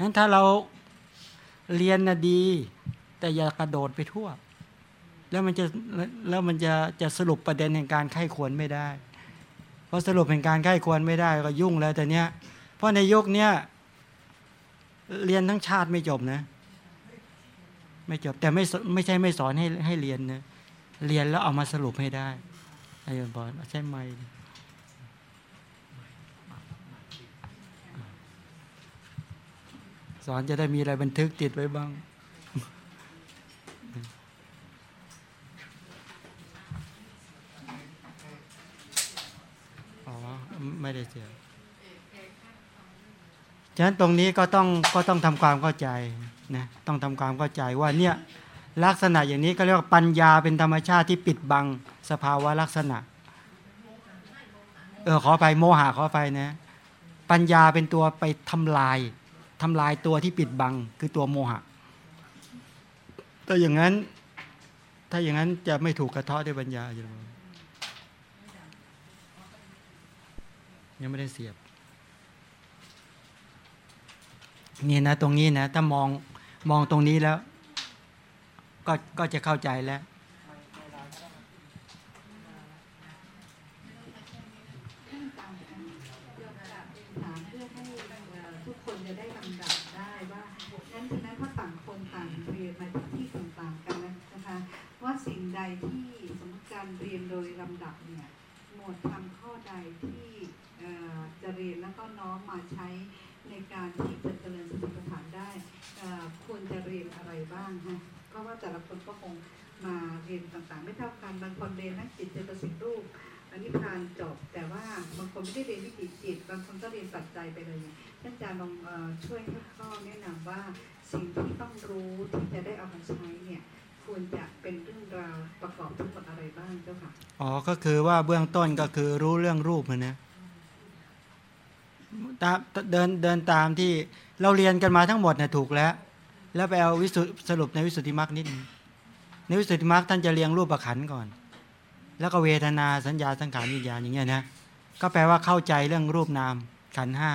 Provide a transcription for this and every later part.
นั้นถ้าเราเรียนนะดี แต่อย่ากระโดดไปทั่ว แล้วมันจะแล้วมันจะจะสรุปประเด็นแห่งการไข้ควรไม่ได้ เพอสรุปแห่งการไข้ควรไม่ได้ก็ยุ่งแล้วแต่เนี้ยเพราะในยุคเนี้ยเรียนทั้งชาติไม่จบนะ ไม่จบแต่ไม่ไม่ใช่ไม่สอนให้ให้เรียนนะเรียนแล้วเอามาสรุปให้ได้ไอ้บอลใช่ไหม อนจะได้มีอะไรบันทึกติดไว้บ้างอ๋อไม่ได้เสียฉะนั้นตรงนี้ก็ต้องก็ต้องทำความเข้าใจนะต้องทำความเข้าใจว่าเนี่ยลักษณะอย่างนี้ก็เรียกว่าปัญญาเป็นธรรมชาติที่ปิดบังสภาวะลักษณะ เออขอไปโมหะขอไปนะ ปัญญาเป็นตัวไปทำลาย ทำลายตัวที่ปิดบัง คือตัวโมหะถ้าอย่างนั้น ถ้าอย่างนั้นจะไม่ถูกกระเทาะด้วยปัญญาอยู่ยังไม่ได้เสียบนี่นะ ตรงนี้นะ ถ้ามองมองตรงนี้แล้ว ก็ก็จะเข้าใจแล้วสิ่งใดที่สมมติ การเรียนโดยลำดับเนี่ยหมวดทำข้อใดที่จะเรียนแล้วก็น้อมมาใช้ในการที่จะเจริญสติปัฏฐานได้ควรจะเรียนอะไรบ้างฮะเพราะว่าแต่ละคนก็คงมาเรียนต่างๆ ไม่เท่ากันบางคนเรียนนักจิตเจตสิกรูปอันนี้พานจบแต่ว่าบางคนไม่ได้เรียนวิถีจิต บางคนก็เรียนปัจจัยไปเลยท่านอาจารย์ลองช่วยให้ข้อแนะนำว่าสิ่งที่ต้องรู้ที่จะได้เอามาใช้เนี่ย ควรจะเป็นเรื่องราวประกอบทั้งหมดอะไรบ้างเจ้าค่ะ อ๋อ ก็คือว่าเบื้องต้นก็คือรู้เรื่องรูปมันนะตามเดินเดินตามที่เราเรียนกันมาทั้งหมดนะถูกแล้ว แล้วไปเอาวิสุสรุปในวิสุทธิมรรคนิดนึงในวิสุทธิมรรคท่านจะเรียงรูปประขันก่อน แล้วก็เวทนาสัญญาสังขารวิญญาณอย่างเงี้ยนะก็แปลว่าเข้าใจเรื่องรูปนามขันห้า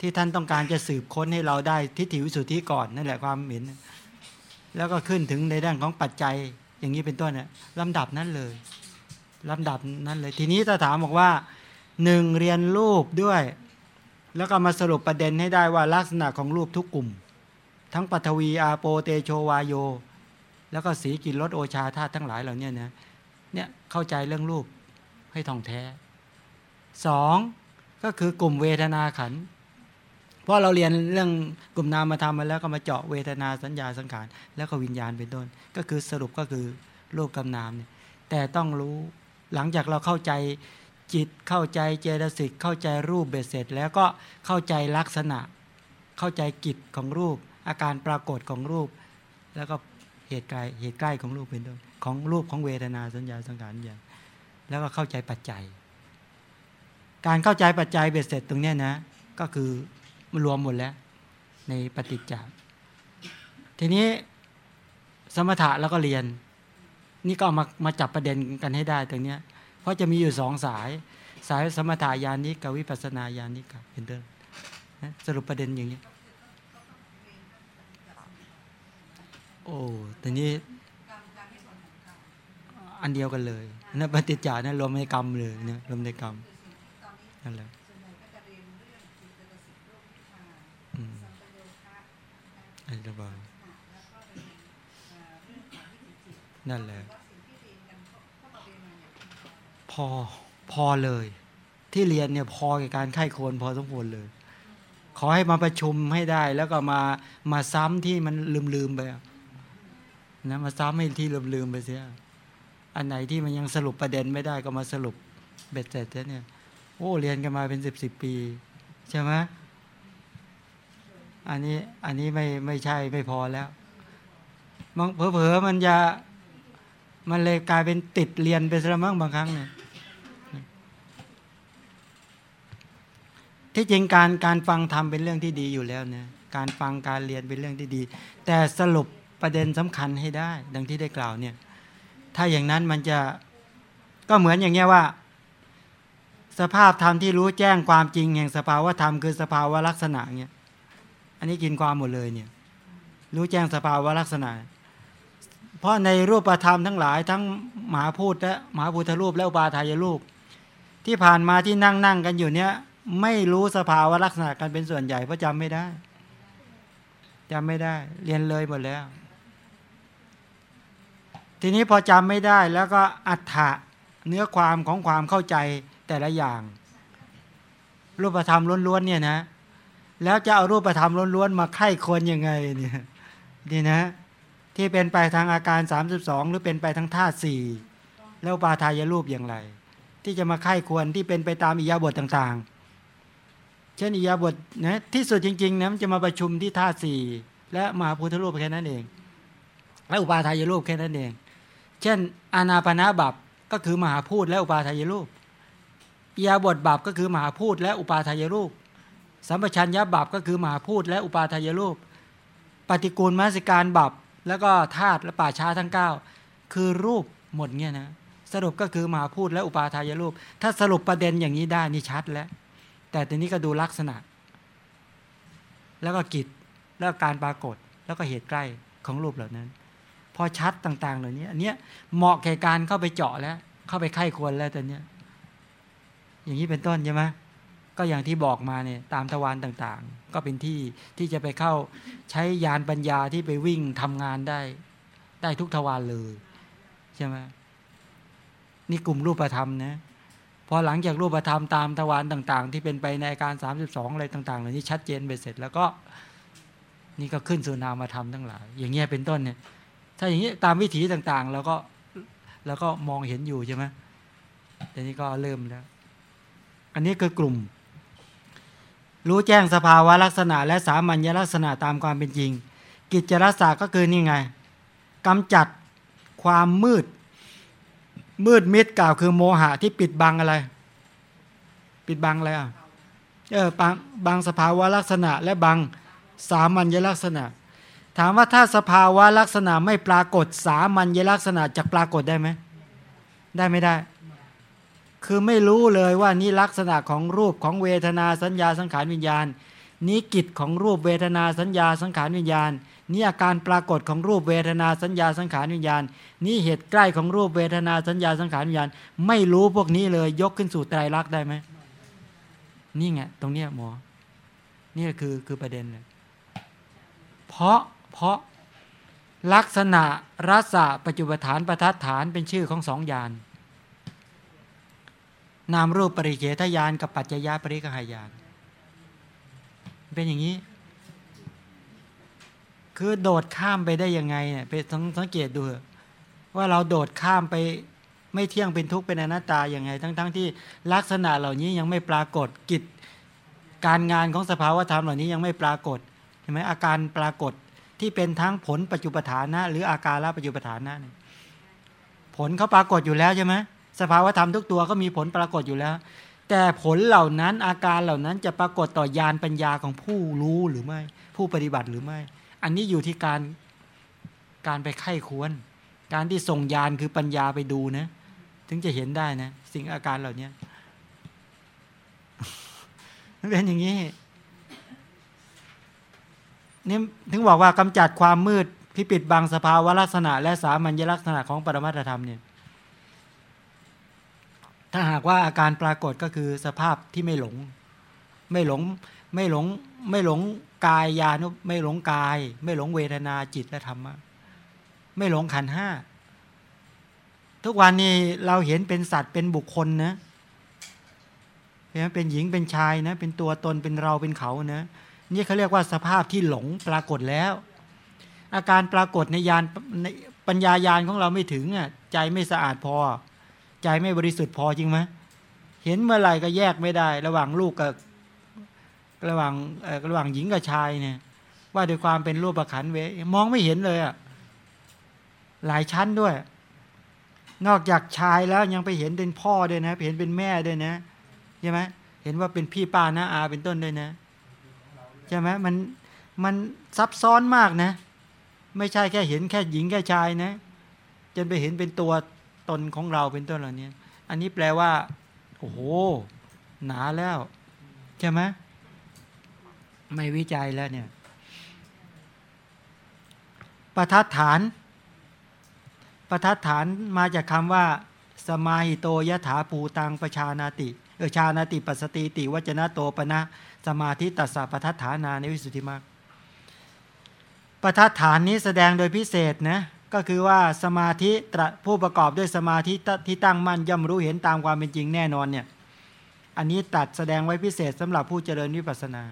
ที่ท่านต้องการจะสืบค้นให้เราได้ทิฏฐิวิสุทธิก่อนนั่นแหละความเห็น แล้วก็ขึ้นถึงในด้านของปัจจัยอย่างนี้เป็นต้นเนี่ยลำดับนั้นเลยลำดับนั้นเลย ทีนี้ถ้าถามบอกว่าหนึ่งเรียนรูปด้วย แล้วก็มาสรุปประเด็นให้ได้ว่าลักษณะของรูปทุกกลุ่ม ทั้งปัทวีอาโปเตโชวาโย แล้วก็สีกินรสโอชาธาตุทั้งหลายเหล่านี้นะเนี่ยเข้าใจเรื่องรูปให้ท่องแท้สองก็คือกลุ่มเวทนาขัน เพราะเราเรียนเรื่องกลุ่มนามมาทำมาแล้วก็มาเจาะเวทนาสัญญาสังขารแล้วก็วิญญาณเป็นต้น ก็คือสรุปก็คือรูปกำนามเนี่ยแต่ต้องรู้หลังจากเราเข้าใจจิตเข้าใจเจตสิกเข้าใจรูปเบ็ดเสร็จ แล้วก็เข้าใจลักษณะ เข้าใจกิจของรูป อาการปรากฏของรูป แล้วก็เหตุใกล้เหตุใกล้ของรูปเป็นต้นของรูปของเวทนาสัญญาสังขารอย่างแล้วก็เข้าใจปัจจัย การเข้าใจปัจจัยเบ็ดเสร็จตรงนี้นะก็คือ มันรวมหมดแล้ว ในปฏิจจาทีนี้สมถะแล้วก็เรียน นี่ก็มามาจับประเด็นกันให้ได้ตรงนี้เพราะจะมีอยู่สองสาย สายสมถะยานิกับวิปัสนาญาณิกเป็นเดิมสรุปประเด็นอย่างนี้โอ้แต่นี้อันเดียวกันเลยนะปฏิจจานะรวมในกรรมเลยนะรวมในกรรมนั่นแหละ อันตบายนั่นแหละพอพอเลย ที่เรียนเนี่ยพอกับการไข้ควรพอสมควรเลย ขอให้มาประชุมให้ได้ แล้วก็มามาซ้ำที่มันลืมลืมไปนะมาซ้ำให้ที่ลืมลืมไปเสียอันไหนที่มันยังสรุปประเด็นไม่ได้ก็มาสรุปเบ็ดเสร็จเนี่ยโอ้เรียนกันมาเป็นสิบสิบปี ใช่ไหม อันนี้อันนี้ไม่ไม่ใช่ไม่พอแล้วมันเผลอๆมันจะมันเลยกลายเป็นติดเรียนไปซะมั้งบางครั้งเนี่ยที่จริงการการฟังทำเป็นเรื่องที่ดีอยู่แล้วเนี่ยการฟังการเรียนเป็นเรื่องที่ดี แต่สรุปประเด็นสำคัญให้ได้ ดังที่ได้กล่าวเนี่ย ถ้าอย่างนั้นมันจะก็เหมือนอย่างเงี้ยว่า สภาพธรรมที่รู้แจ้งความจริงแห่งสภาวะธรรมคือสภาวะลักษณะเงี้ย อันนี้กินความหมดเลยเนี่ย รู้แจ้งสภาวะลักษณะ เพราะในรูปธรรมทั้งหลายทั้งมหาพูดและมหาพุทธรูปและอุปาทายรูป ที่ผ่านมาที่นั่งนั่งกันอยู่เนี้ยไม่รู้สภาวะลักษณะกันเป็นส่วนใหญ่เพราะจำไม่ได้จำไม่ได้ เรียนเลยหมดแล้ว ทีนี้พอจำไม่ได้แล้วก็อัฏฐะเนื้อความของความเข้าใจแต่ละอย่าง รูปธรรมล้วนๆเนี่ยนะ แล้วจะเอารูปธรรมล้วนๆมาไข้ควรยังไงเนี่ยนี่นะ ที่เป็นไปทางอาการ 32 หรือเป็นไปทางธาตุสี่แล้วปาทายรูปอย่างไร ที่จะมาไข้ควรที่เป็นไปตามอิยาบทต่างๆ เช่นอิยาบทนะที่สุดจริงๆนะมันจะมาประชุมที่ธาตุสี่และมหาพุทธรูปแค่นั้นเอง และอุปาทายรูปแค่นั้นเอง เช่น อานาปนาบับก็คือมหาพูดและอุปาทายรูปอิยาบทบับก็คือมหาพูดและอุปาทายรูป สัมปชัญญะบับก็คือมหาพูดและอุปาทายรูป ปฏิกูลมาสิการบับแล้วก็ธาตุและป่าช้าทั้ง 9 คือรูปหมดเนี่ยนะสรุปก็คือมหาพูดและอุปาทายรูป ถ้าสรุปประเด็นอย่างนี้ได้นี่ชัดแล้ว แต่ทีนี้ก็ดูลักษณะ แล้วก็กิจแล้วการปรากฏแล้วก็เหตุใกล้ของรูปเหล่านั้น พอชัดต่าง ๆ เหล่านี้อันเนี้ยเหมาะแก่การเข้าไปเจาะแล้ว เข้าไปไข้ควรแล้วแต่เนี้ยอย่างนี้เป็นต้นใช่ไหม ก็อย่างที่บอกมาเนี่ยตามทวารต่างๆ ก็เป็นที่ที่จะไปเข้าใช้ยานปัญญาที่ไปวิ่งทำงานได้ ได้ทุกทวารเลยใช่ไหมนี่กลุ่มรูปธรรมนะพอหลังจากรูปธรรมตามทวารต่าง ๆ ที่เป็นไปในอาการ 32 อะไรต่างๆเหล่านี้ชัดเจนไปเสร็จแล้วก็นี่ก็ขึ้นสู่นามธรรมทั้งหลาย อย่างเงี้ยเป็นต้นเนี่ย ถ้าอย่างนี้ตามวิถีต่างๆ แล้วก็แล้วก็มองเห็นอยู่ใช่ไหมแต่นี้ก็เริ่มแล้ว อันนี้คือกลุ่ม รู้แจ้งสภาวะลักษณะ และสามัญลักษณะตามความเป็นจริง กิจจรักษาก็คือนี่ไงกำจัดความมืด มืดมิดกล่าวคือโมหะที่ปิดบังอะไร ปิดบังอะไรอะเออบางบางสภาวะลักษณะ และบางสามัญลักษณะ ถามว่าถ้าสภาวะลักษณะไม่ปรากฏสามัญลักษณะจะปรากฏได้ไหมได้ไม่ได้ คือไม่รู้เลยว่านี่ลักษณะของรูปของเวทนาสัญญาสังขารวิญญาณ นี้กิจของรูปเวทนาสัญญาสังขารวิญญาณ นี่อาการปรากฏของรูปเวทนาสัญญาสังขารวิญญาณ นี่เหตุใกล้ของรูปเวทนาสัญญาสังขารวิญญาณ ไม่รู้พวกนี้เลยยกขึ้นสู่ไตรลักษณ์ได้ไหมนี่ไงตรงเนี้ยหมอนี่คือคือประเด็นเลยเพราะเพราะลักษณะรัศปัจจุบฐานประทัดฐานเป็นชื่อของสองยาน นามรูปปริเฉทญาณกับปัจจยปริกหายานเป็นอย่างนี้ คือโดดข้ามไปได้ยังไงเนี่ยไปสังเกตดูว่าเราโดดข้ามไปไม่เที่ยงเป็นทุกข์เป็นอนัตตาอย่างไง ทั้งๆทที่ลักษณะเหล่านี้ยังไม่ปรากฏกิจการงานของสภาวธรรมเหล่านี้ยังไม่ปรากฏใช่ไหมอาการปรากฏที่เป็นทั้งผลปัจจุปฐานะ หรืออาการละปัจจุปฐานะผลเขาปรากฏอยู่แล้วใช่ไหม สภาวธรรมทุกตัวก็มีผลปรากฏอยู่แล้ว แต่ผลเหล่านั้นอาการเหล่านั้นจะปรากฏต่อยานปัญญาของผู้รู้หรือไม่ ผู้ปฏิบัติหรือไม่ อันนี้อยู่ที่การการไปไข้ควร การที่ส่งยานคือปัญญาไปดูนะ ถึงจะเห็นได้นะ สิ่งอาการเหล่านี้เป็นอย่างนี้นี่ถึงบอกว่ากำจัดความมืดพิปิดบังสภาวะลักษณะ และสามัญลักษณะของปรมัตธรรมเนี่ย ถ้าหากว่าอาการปรากฏก็คือสภาพที่ไม่หลง ไม่หลงไม่หลงไม่หลงกายญาณไม่หลงกาย ไม่หลงเวทนาจิตและธรรมะไม่หลงขันห้าทุกวันนี้เราเห็นเป็นสัตว์เป็นบุคคลนะเป็นหญิงเป็นชายนะ เป็นตัวตนเป็นเราเป็นเขานะนี่เขาเรียกว่าสภาพที่หลงปรากฏแล้ว อาการปรากฏในยานในปัญญายานของเราไม่ถึงอะใจไม่สะอาดพอ ใจไม่บริสุทธิ์พอจริงไหมเห็นเมื่อไหร่ก็แยกไม่ได้ ระหว่างลูกกับระหว่างระหว่างหญิงกับชายเนี่ย ว่าด้วยความเป็นรูปประขันเวมองไม่เห็นเลยอะหลายชั้นด้วย นอกจากชายแล้วยังไปเห็นเป็นพ่อด้วยนะเห็นเป็นแม่ด้วยนะใช่ไหมเห็นว่าเป็นพี่ป้าน้าอาเป็นต้นด้วยนะใช่ไหมมันมันซับซ้อนมากนะ ไม่ใช่แค่เห็นแค่หญิงแค่ชายนะ จนไปเห็นเป็นตัว ตนของเราเป็นต้นเหล่านี้อันนี้แปลว่า โอ้โห หนาแล้ว ใช่ไหมไม่วิจัยแล้วเนี่ย ประทัดฐาน ประทัดฐานมาจากคำว่า สมาหิโตยถาภูตังประชานาติเออชานาติปัสติติวัจนะโตปนะ สมาธิตัสสะประทัดฐานาในวิสุทธิมรรคประทัดฐานนี้แสดงโดยพิเศษนะ ก็คือว่าสมาธิตรผู้ประกอบด้วยสมาธิที่ตั้งมั่นย่อมรู้เห็นตามความเป็นจริงแน่นอนเนี่ยอันนี้ตัดแสดงไว้พิเศษสำหรับผู้เจริญวิปัสสนา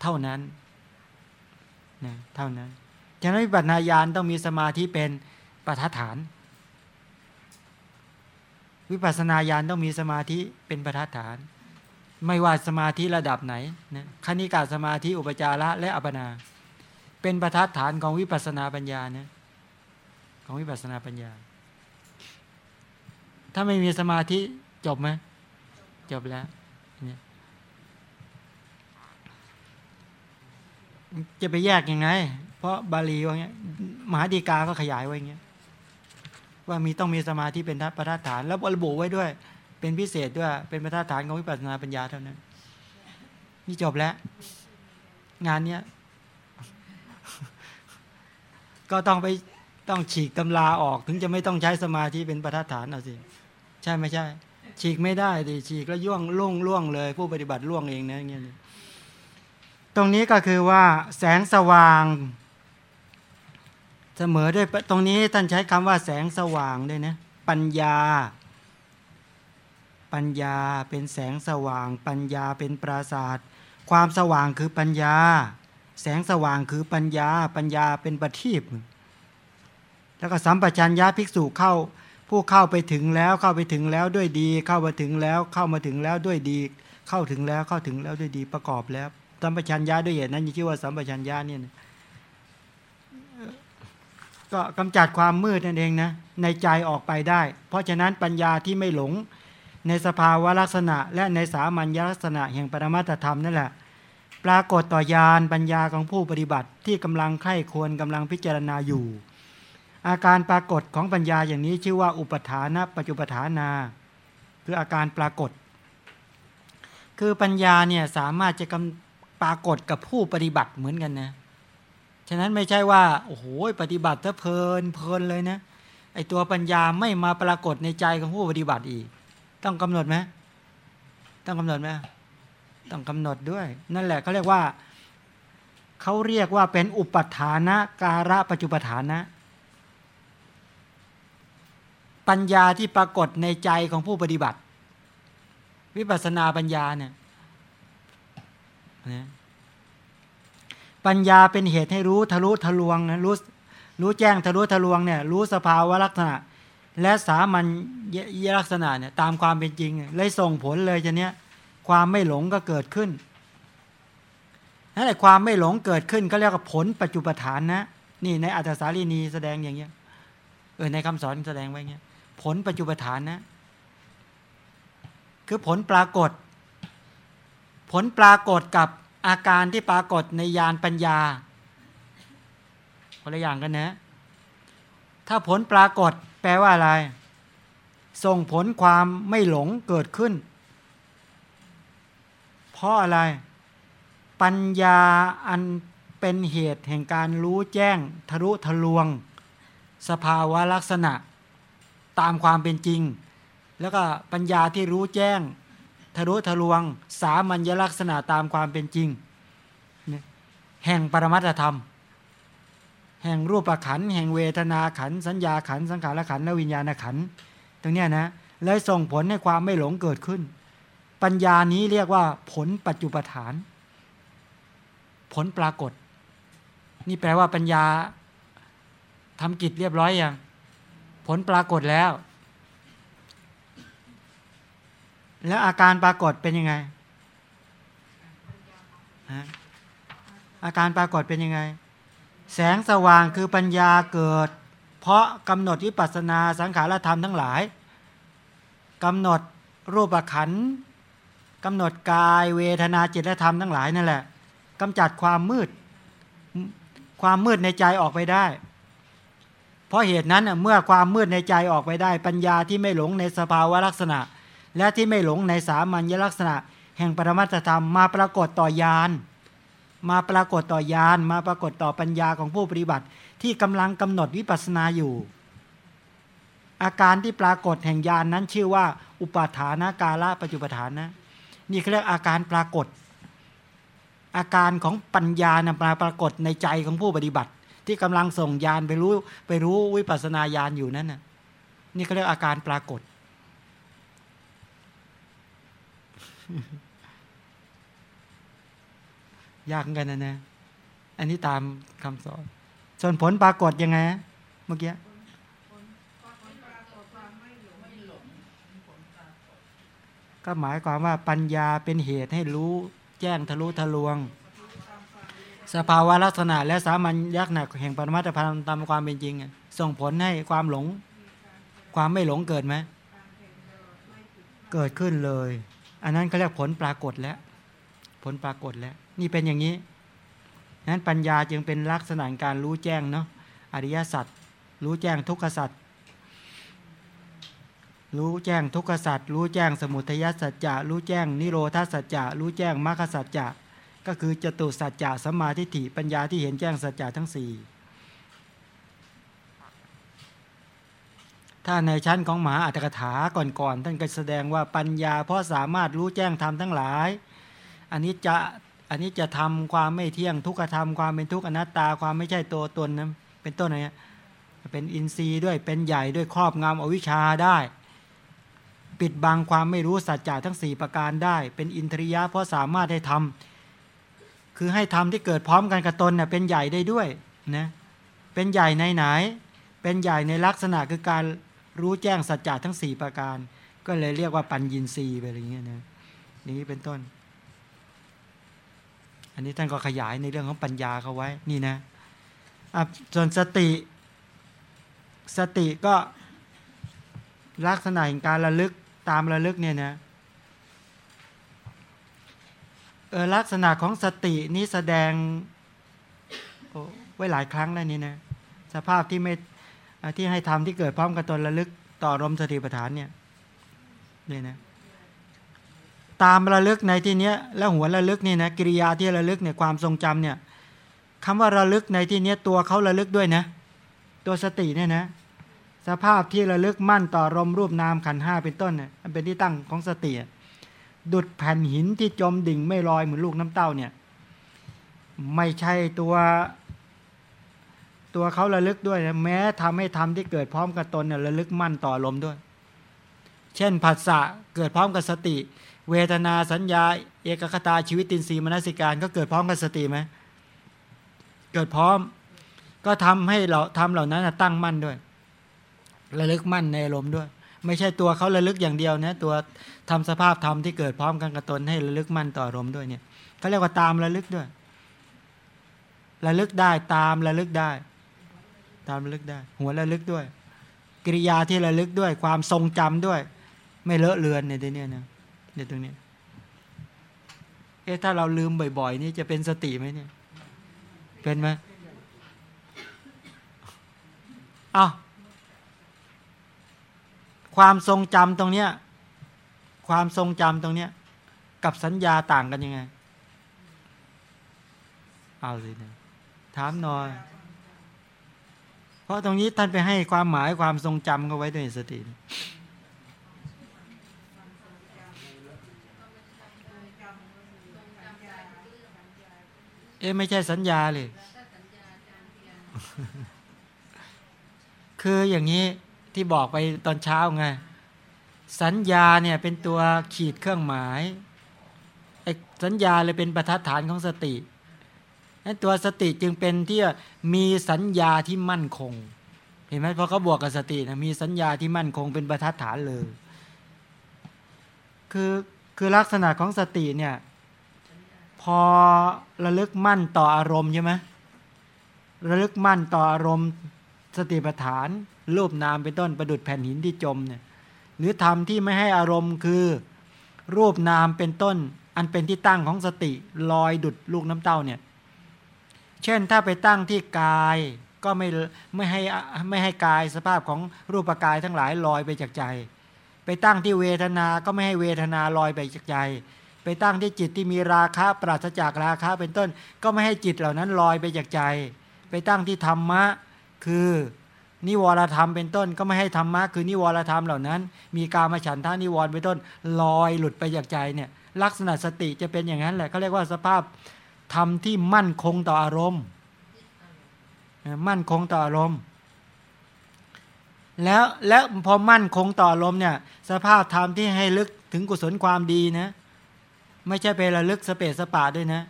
เท่านั้นนะเท่านั้นฉะนั้นวิปัสสนาญาณต้องมีสมาธิเป็นประทัดฐานวิปัสสนาญาณต้องมีสมาธิเป็นประทัดฐาน ไม่ว่าสมาธิระดับไหนนะคณิกาสมาธิอุปจาระและอัปปนา เป็นประทัดฐานของวิปัสสนาปัญญาเนี่ย ของวิปัสสนาปัญญา ถ้าไม่มีสมาธิจบไหมจบแล้วเนี่ยจะไปแยกยังไง เพราะบาลีว่าเงี้ยมหาดีกาก็ขยายไว้เงี้ยว่ามีต้องมีสมาธิเป็นประทัดฐาน แล้วระบุไว้ด้วย เป็นพิเศษด้วยเป็นประทัดฐานของวิปัสสนาปัญญาเท่านั้นนี่จบแล้ว งานเนี้ยก็ต้องไป ต้องฉีกตำราออกถึงจะไม่ต้องใช้สมาธิเป็นประทัดฐานเอาสิ ใช่ไม่ใช่ ฉีกไม่ได้ดิฉีกแล้วย่วงล่วงล่วงเลย ผู้ปฏิบัติล่วงเองนะเงี้ยตรงนี้ก็คือว่าแสงสว่างเสมอด้วยตรงนี้ท่านใช้คำว่าแสงสว่างด้วยนะปัญญา ปัญญาเป็นแสงสว่าง ปัญญาเป็นปราศาสตร์ความสว่างคือปัญญา แสงสว่างคือปัญญา ปัญญาเป็นประทีป แล้วก็สัมปชัญญะภิกษุเข้า ผู้เข้าไปถึงแล้วเข้าไปถึงแล้วด้วยดี เข้ามาถึงแล้วเข้ามาถึงแล้วด้วยดี เข้าถึงแล้วเข้าถึงแล้วด้วยดีประกอบแล้ว สัมปชัญญะด้วยเหตุนั้นชื่อว่าสัมปชัญญะเนี่ยก็กำจัดความมืดนั่นเองนะในใจออกไปได้ เพราะฉะนั้นปัญญาที่ไม่หลงในสภาวะลักษณะ และในสามัญญลักษณะแห่งปรมัตธรรมนั่นแหละปรากฏต่อยานปัญญาของผู้ปฏิบัติที่กำลังไข้ควรกำลังพิจารณาอยู่ อาการปรากฏของปัญญาอย่างนี้ชื่อว่าอุปทานะปัจจุปทานา คืออาการปรากฏ คือปัญญาเนี่ยสามารถจะกำปรากฏกับผู้ปฏิบัติเหมือนกันนะฉะนั้นไม่ใช่ว่าโอ้โหปฏิบัติถ้าเพลินเพลินเลยนะไอตัวปัญญาไม่มาปรากฏในใจของผู้ปฏิบัติอีก ต้องกำหนดไหมต้องกำหนดไหมต้องกำหนดด้วย นั่นแหละเขาเรียกว่าเขาเรียกว่าเป็นอุปทานะการะปัจจุปทานะ ปัญญาที่ปรากฏในใจของผู้ปฏิบัติ วิปัสนาปัญญาเนี่ยนะปัญญาเป็นเหตุให้รู้ทะลุทะลวงนะรู้รู้แจ้งทะลุทะลวงเนี่ยรู้สภาวะลักษณะ และสามัญยลักษณะเนี่ยตามความเป็นจริงเลยส่งผลเลยจะเนี้ยความไม่หลงก็เกิดขึ้นนั่นแหละความไม่หลงเกิดขึ้นก็เรียกว่าผลปัจจุบฐานนะ นี่ในอัตถสารีนีแสดงอย่างเงี้ยเออในคำสอนแสดงไว้เงี้ย ผลปัจจุบฐานนะ คือผลปรากฏ ผลปรากฏกับอาการที่ปรากฏในยานปัญญาคนละอย่างกันนะ ถ้าผลปรากฏแปลว่าอะไร ส่งผลความไม่หลงเกิดขึ้น เพราะอะไร ปัญญาอันเป็นเหตุแห่งการรู้แจ้งทะลุทะลวง สภาวะลักษณะ ตามความเป็นจริง แล้วก็ปัญญาที่รู้แจ้งทะลุทะลวง สามัญลักษณะตามความเป็นจริง แห่งปรมัตธรรม แห่งรูปขันแห่งเวทนาขันสัญญาขันสังขารขันและวิญญาณขันตรงนี้นะเลยส่งผลให้ความไม่หลงเกิดขึ้น ปัญญานี้เรียกว่าผลปัจจุปฐาน ผลปรากฏ นี่แปลว่าปัญญาทำกิจเรียบร้อยอย่าง ผลปรากฏแล้ว แล้วอาการปรากฏเป็นยังไงอาการปรากฏเป็นยังไง แสงสว่างคือปัญญาเกิด เพราะกำหนดวิปัสนาสังขารธรรมทั้งหลายกำหนดรูปขันกำหนดกายเวทนาจิตและธรรมทั้งหลายนั่นแหละกำจัดความมืด ความมืดในใจออกไปได้ ราะเหตุนั้นเมื่อความมืดในใจออกไปได้ปัญญาที่ไม่หลงในสภาวะลักษณะ และที่ไม่หลงในสามัญลักษณะ แห่งปรมัตธรรมมาปรากฏต่อยาน มาปรากฏต่อญาณมาปรากฏต่อปัญญาของผู้ปฏิบัติ ที่กำลังกำหนดวิปัสสนาอยู่ อาการที่ปรากฏแห่งญาณนนั้นชื่อว่า อุปาทานากาละปัจจุปทานนะนี่เขาเรียกอาการปรากฏ อาการของปัญญานะมาปรากฏในใจของผู้ปฏิบัติ ที่กำลังส่งญาณไปรู้ ไปรู้วิปัสนาญาณอยู่นั่นน่ะนี่เขาเรียกอาการปรากฏ ยากกันนะนะอันนี้ตามคำสอน ส่วนผลปรากฏยังไงเมื่อกี้ก็หมายความว่าปัญญาเป็นเหตุให้รู้แจ้งทะลุทะลวง สภาวะลักษณะ และสามัญยักษ์หนักแห่งปรมาตพันตามความเป็นจริง ส่งผลให้ความหลง ความไม่หลงเกิดไหมเกิดขึ้นเลย อันนั้นเขาเรียกผลปรากฏแล้ว ผลปรากฏแล้ว นี่เป็นอย่างนี้นั้นปัญญาจึงเป็นลักษณะการรู้แจ้งเนาะอริยสัจรู้แจ้งทุกขสัจรู้แจ้งทุกขสัจรู้แจ้งสมุทัยสัจจะรู้แจ้งนิโรธาสัจจะรู้แจ้งมรรคสัจจะ ก็คือจตุสัจจะสัมมาทิฏฐิปัญญาที่เห็นแจ้งสัจจะทั้งสี่ถ้าในชั้นของมหาอัตถกถาก่อนๆท่านก็แสดงว่าปัญญาเพราะสามารถรู้แจ้งธรรมทั้งหลาย อันนี้จะอันนี้จะทำความไม่เที่ยงทุกขธรรมความเป็นทุกข์อนัตตาความไม่ใช่ตัวตนนะเป็นต้นอะไรเป็นอินทรีย์ด้วยเป็นใหญ่ด้วยครอบงำอวิชชาได้ ปิดบังความไม่รู้สัจจะทั้ง 4 ประการได้ เป็นอินทรียะเพราะสามารถให้ทำ คือให้ทำที่เกิดพร้อมกันกับตนเน่ยเป็นใหญ่ได้ด้วยนะเป็นใหญ่ในไหน เป็นใหญ่ในลักษณะคือการรู้แจ้งสัจจะทั้ง 4 ประการ ก็เลยเรียกว่าปัญญินทรีย์ไปอะไรเงี้ยนะนี้เป็นต้น อันนี้ท่านก็ขยายในเรื่องของปัญญาเขาไว้นี่นะส่วนสติสติก็ลักษณะแห่งการระลึกตามระลึกเนี่ยนะเออลักษณะของสตินี้แสดงไว้หลายครั้งแล้วนี่นะสภาพที่ไม่ที่ให้ทำที่เกิดพร้อมกับตนระลึกต่อรมสติปัฏฐานเนี่ยนี่นะตามระลึกในที่นี้แล้วหัวระลึกนี่นะกิริยาที่ระลึกเนี่ยความทรงจำเนี่ยคำว่าระลึกในที่นี้ตัวเขาระลึกด้วยนะ ตัวสติเนี่ยนะสภาพที่ระลึกมั่นต่อรมรูปนามขันห้าเป็นต้นเนี่ยมันเป็นที่ตั้งของสติ ดุดแผ่นหินที่จมดิ่งไม่ลอยเหมือนลูกน้ำเต้าเนี่ย ไม่ใช่ตัวตัวเขาระลึกด้วยนะแม้ทำให้ทำที่เกิดพร้อมกับตนเนี่ยระลึกมั่นต่อลมด้วย เช่นผัสสะเกิดพร้อมกับสติ เวทนาสัญญา เอกคตาชีวิตตินรีมนสิการก็เกิดพร้อมกับสติไหมเกิดพร้อม ก็ทำให้เราทำเหล่านั้นตั้งมั่นด้วย ระลึกมั่นในอารมด้วย ไม่ใช่ตัวเขาระลึกอย่างเดียวนะตัวทำสภาพธรรมที่เกิดพร้อมกันกับตนให้ระลึกมั่นต่ออารมณ์ด้วยเนี่ยเขาเรียกว่าตามระลึกด้วย ระลึกได้ตามระลึกได้ ตามระลึกได้ หัวระลึกด้วย กิริยาที่ระลึกด้วย ความทรงจำด้วย ไม่เลอะเลือนในที่นี้นะในตรงนี้เอ๊ะถ้าเราลืมบ่อย ๆ นี่จะเป็นสติไหมเนี่ย เป็นไหมอ้าว ความทรงจำตรงเนี้ยความทรงจำตรงเนี้ยกับสัญญาต่างกันยังไง เอาสินี่ยถามหน่อย เพราะตรงนี้ท่านไปให้ความหมายความทรงจำเขาไว้ด้วยสติ เอ๊ะไม่ใช่สัญญาเลย คืออย่างนี้ ที่บอกไปตอนเช้าไงสัญญาเนี่ยเป็นตัวขีดเครื่องหมายไอ้สัญญาเลยเป็นประทัดฐานของสตินั้นตัวสติจึงเป็นที่มีสัญญาที่มั่นคง เห็นไหมพอเขาบวกกับสตินะมีสัญญาที่มั่นคงเป็นประทัดฐานเลย คือคือลักษณะของสติเนี่ยพอระลึกมั่นต่ออารมณ์ใช่ไหมระลึกมั่นต่ออารมณ์ สติปัฏฐาน รูปนามเป็นต้นประดุดแผ่นหินที่จมเนี่ยหรือธรรมที่ไม่ให้อารมณ์คือ รูปนามเป็นต้น อันเป็นที่ตั้งของสติลอยดุดลูกน้ำเต้าเนี่ยเช่นถ้าไปตั้งที่กายก็ไม่ไม่ให้ไม่ให้กายสภาพของรูปกายทั้งหลายลอยไปจากใจ ไปตั้งที่เวทนา ก็ไม่ให้เวทนาลอยไปจากใจ ไปไปตั้งที่จิตที่มีราคะปราศจากราคะเป็นต้น ก็ไม่ให้จิตเหล่านั้นลอยไปจากใจ ไปตั้งที่ธรรมะ คือนิวรธรรมเป็นต้นก็ไม่ให้ธรรมะคือนิวรธรรมเหล่านั้น มีการมาฉันท่านิวรเป็นต้นลอยหลุดไปจากใจเนี่ยลักษณะสติจะเป็นอย่างนั้นแหละเขาเรียกว่าสภาพธรรมที่มั่นคงต่ออารมณ์ มั่นคงต่ออารมณ์ แล้วแล้วพอมั่นคงต่ออารมณ์เนี่ยสภาพธรรมที่ให้ลึกถึงกุศลความดีนะ ไม่ใช่ไประลึกสเปสสปาด้วยนะ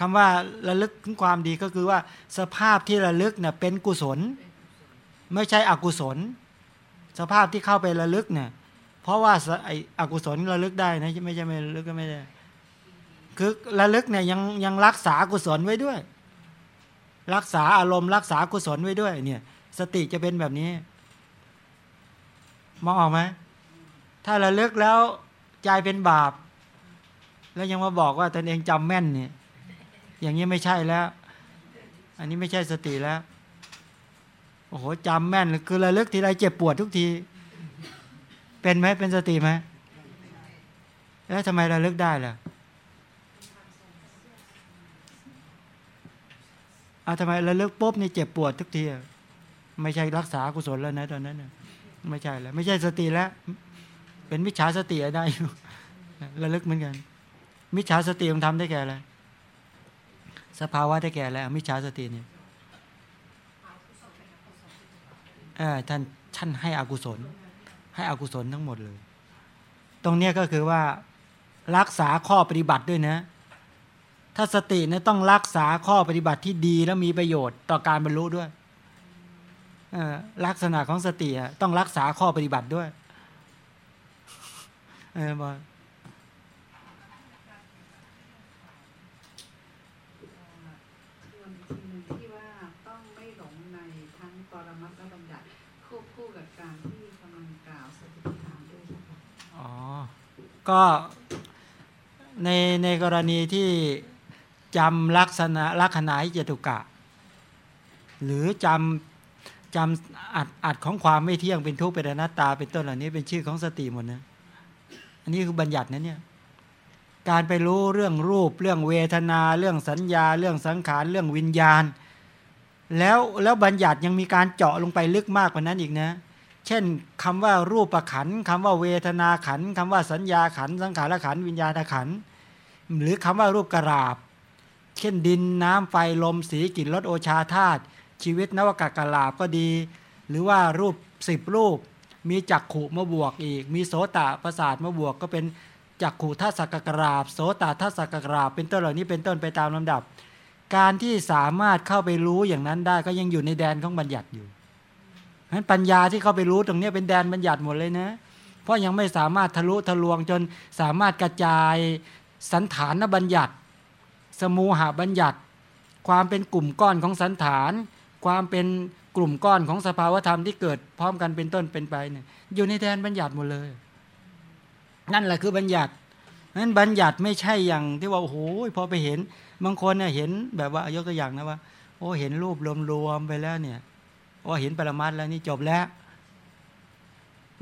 คำว่าระลึกถึงความดีก็คือว่าสภาพที่ระลึกเนี่ยเป็นกุศล ไม่ใช่อกุศล สภาพที่เข้าไประลึกเนี่ย เพราะว่าไอ้อกุศลระลึกได้นะไม่ใช่ไม่ระลึกก็ไม่ได้คือระลึกเนี่ยยังยังรักษากุศลไว้ด้วย รักษาอารมณ์รักษากุศลไว้ด้วย เนี่ย สติจะเป็นแบบนี้มองออกไหมถ้าระลึกแล้วใจเป็นบาป แล้วยังมาบอกว่าตนเองจำแม่นเนี่ย อย่างนี้ไม่ใช่แล้ว อันนี้ไม่ใช่สติแล้ว โอ้โหจำแม่นคือระลึกทีไรเจ็บปวดทุกที เป็นไหมเป็นสติไหมแล้วทำไมระลึกได้ล่ะอาทำไมระลึกปุ๊บนี่เจ็บปวดทุกทีไม่ใช่รักษากุศลแล้วนะตอนนั้นนะไม่ใช่แล้ว ไม่ใช่สติแล้ว เป็นมิจฉาสติได้อยู่ระลึกเหมือนกัน มิจฉาสติมันทำได้แก่อะไร สภาวะได้แก่แล้วมิจฉาสติเนี่ยท่านท่านให้อกุศล ให้อกุศลทั้งหมดเลย ตรงเนี้ก็คือว่ารักษาข้อปฏิบัติด้วยนะ ถ้าสติเนี่ยต้องรักษาข้อปฏิบัติที่ดีแล้วมีประโยชน์ต่อการบรรลุด้วยลักษณะของสติต้องรักษาข้อปฏิบัติด้วยเออบอที่ว่าต้องไม่หลงในทั้งปรมัตถบัญญัติ ควบคู่กับการที่กำลังกล่าวสติปัฏฐานด้วยใช่ไหมอ๋อ ก็ในในกรณีที่จำลักษณะลักษณะจตุกะ หรือจำจำอัดอัดของความไม่เที่ยงเป็นทุกข์เป็นอนัตตา เป็นต้นเหล่านี้เป็นชื่อของสติหมดนะอันนี้คือบัญญัตินะเนี่ยการไปรู้เรื่องรูป เรื่องเวทนา เรื่องสัญญา เรื่องสังขาร เรื่องวิญญาณ แล้วแล้วบัญญัติยังมีการเจาะลงไปลึกมากกว่านั้นอีกนะ เช่นคำว่ารูปประขันคำว่าเวทนาขันคำว่าสัญญาขันสังขารขันวิญญาณขันหรือคำว่ารูปกราบ เช่นดินน้ำไฟลมสีกลิ่นรสโอชาธาตุชีวิตนวกากะลาบก็ดี หรือว่ารูปสิบรูป มีจักขู่มาบวกอีก มีโสตประสาทมาบวกก็เป็นจักขู่ทัศกกราบโสตทัศกกราบ เป็นต้นเหล่านี้เป็นต้นไปตามลำดับ การที่สามารถเข้าไปรู้อย่างนั้นได้ก็ยังอยู่ในแดนของบัญญัติอยู่เพราะปัญญาที่เข้าไปรู้ตรงนี้เป็นแดนบัญญัติหมดเลยนะ เพราะยังไม่สามารถทะลุทะลวงจนสามารถกระจายสันฐานบัญญัติ สมูหบัญญัติ ความเป็นกลุ่มก้อนของสันฐาน ความเป็นกลุ่มก้อนของสภาวธรรมที่เกิดพร้อมกันเป็นต้นเป็นไปเนี่ยอยู่ในแดนบัญญัติหมดเลย นั่นแหละคือบัญญัตินั้นบัญญัติไม่ใช่อย่างที่ว่าโอ้โหพอไปเห็น บางคนเนี่ยเห็นแบบว่ายกตัวอย่างนะว่า โอ้เห็นรูปรวมๆไปแล้วเนี่ยว่าเห็นปรมัตแล้วนี่จบแล้ว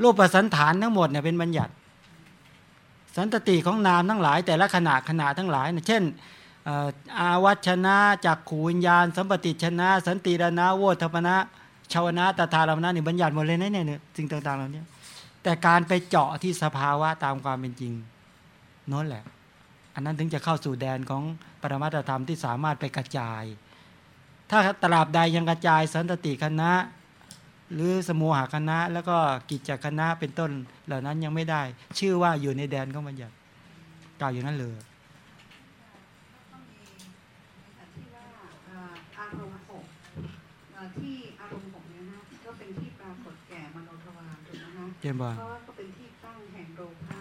รูปประสันฐานทั้งหมดเนี่ยเป็นบัญญัติ สันตติของนามทั้งหลาย แต่ละขณะขณะทั้งหลายเช่นอาวัชนะจักขูวิญญาณ สัมปติชนะ สันติรณะโวธปนะชาวนะตถาลมนะนี่บัญญัติหมดเลยนะเนี่ยสิ่งต่างๆเหล่านี้แต่การไปเจาะที่สภาวะตามความเป็นจริงนั่นแหละ อันนั้นถึงจะเข้าสู่แดนของปรมาตธรรมที่สามารถไปกระจาย ถ้าตราบใดยังกระจายสันตติคณะ หรือสมุหคณะ แล้วก็กิจจคณะเป็นต้นเหล่านั้นยังไม่ได้ ชื่อว่าอยู่ในแดนของบัญญัติกล่าวอย่างนั้นเลยที่อารมณ์หกเนี่ยนะก็เป็นที่ปรากฏแก่มโนทวารถูกไหมฮะเพราะว่าก็เป็นที่ตั้งแห่งโลภะ